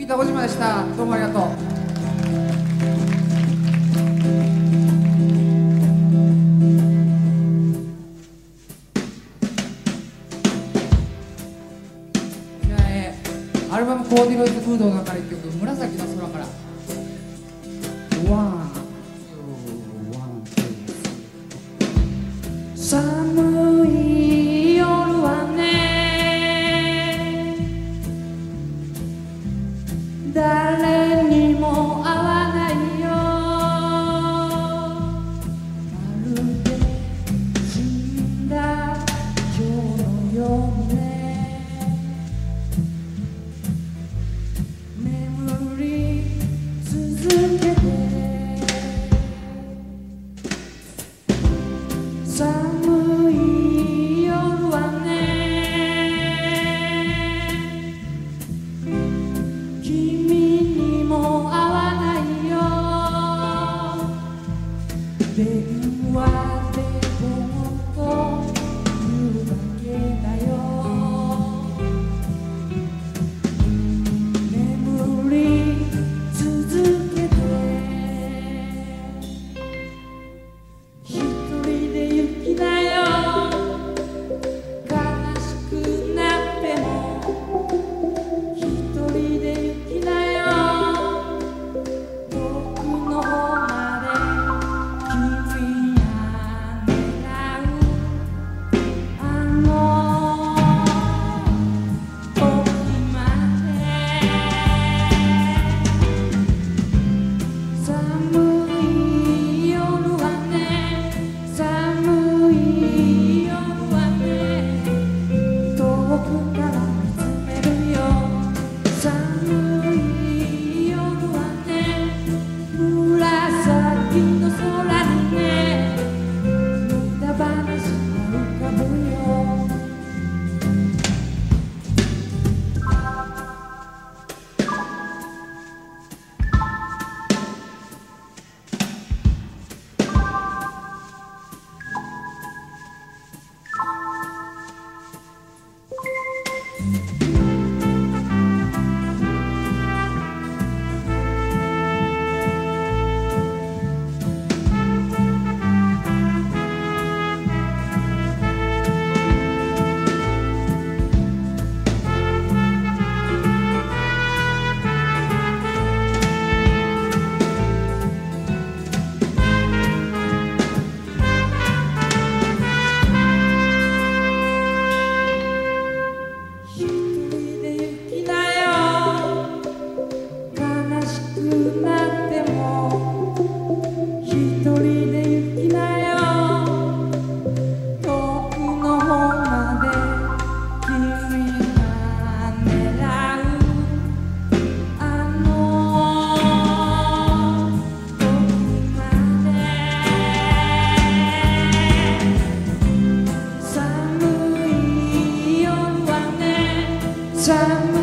ギター小島でした。どうもありがとう。アルバム「コーディロイズ・フード」の中で一曲「紫の空」から。ワン。Darle time.